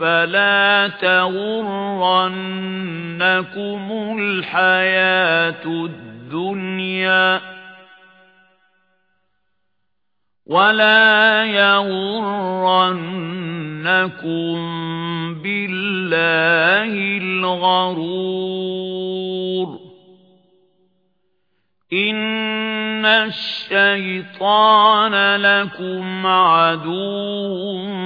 فَلَا تَغُرَّنَّكُمُ الْحَيَاةُ الدُّنْيَا وَلَا يَغُرَّنَّكُم بِاللَّهِ الْغَرُورُ إِنَّ الشَّيْطَانَ لَكُمْ عَدُوٌّ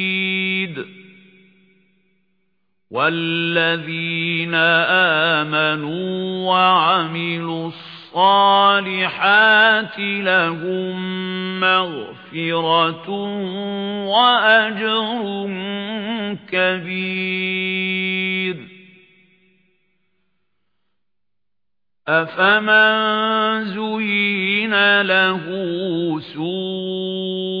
وَالَّذِينَ آمَنُوا وَعَمِلُوا الصَّالِحَاتِ لَهُم مَّغْفِرَةٌ وَأَجْرٌ كَبِيرٌ أَفَمَن زُيِّنَ لَهُ سُوءُ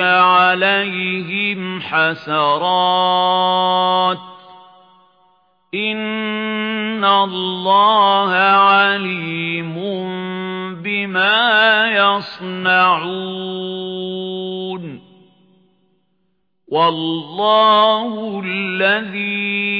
عَلَيْهِمْ حَسَرَاتٍ إِنَّ اللَّهَ عَلِيمٌ بِمَا يَصْنَعُونَ وَاللَّهُ الَّذِي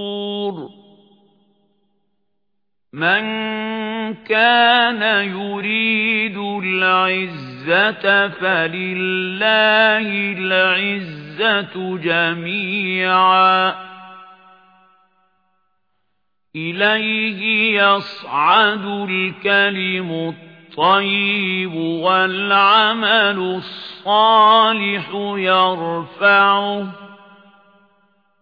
مَنْ كَانَ يُرِيدُ الْعِزَّةَ فَلِلَّهِ الْعِزَّةُ جَمِيعًا إِلَيْهِ يَصْعَدُ الْكَلِمُ الطَّيِّبُ وَالْعَمَلُ الصَّالِحُ يَرْفَعُهُ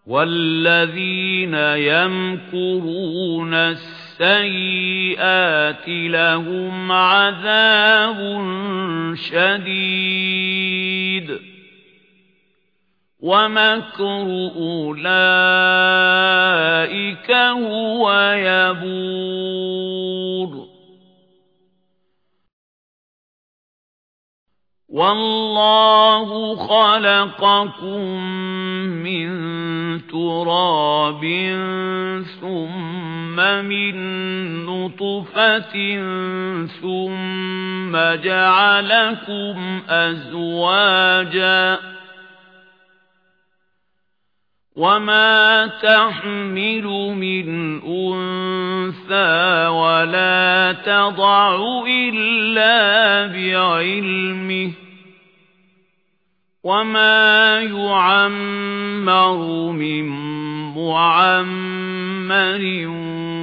وَالَّذِينَ يَمْكُرُونَ السَّيِّئَاتِ لَهُمْ عَذَابٌ شَدِيدٌ. وَمَكْرُ أُولَئِكَ هُوَ يَبُورُ. وَاللَّهُ خَلَقَكُم مِّن تُرَابٍ مِن نُّطْفَةٍ ثُمَّ جَعَلَكُمْ أَزْوَاجًا وَمَا تَحْمِلُ مِنْ أُنثَىٰ وَلَا تَضَعُ إِلَّا بِعِلْمِهِ وَمَا يُعَمَّرُ مِن مُّعَمَّرٍ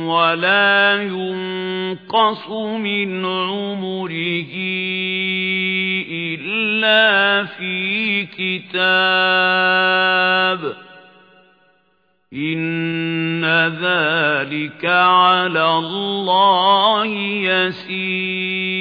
وَلَا يُنقَصُ مِنْ عُمُرِهِ إِلَّا فِي كِتَابٍ إِنَّ ذَلِكَ عَلَى اللَّهِ يسير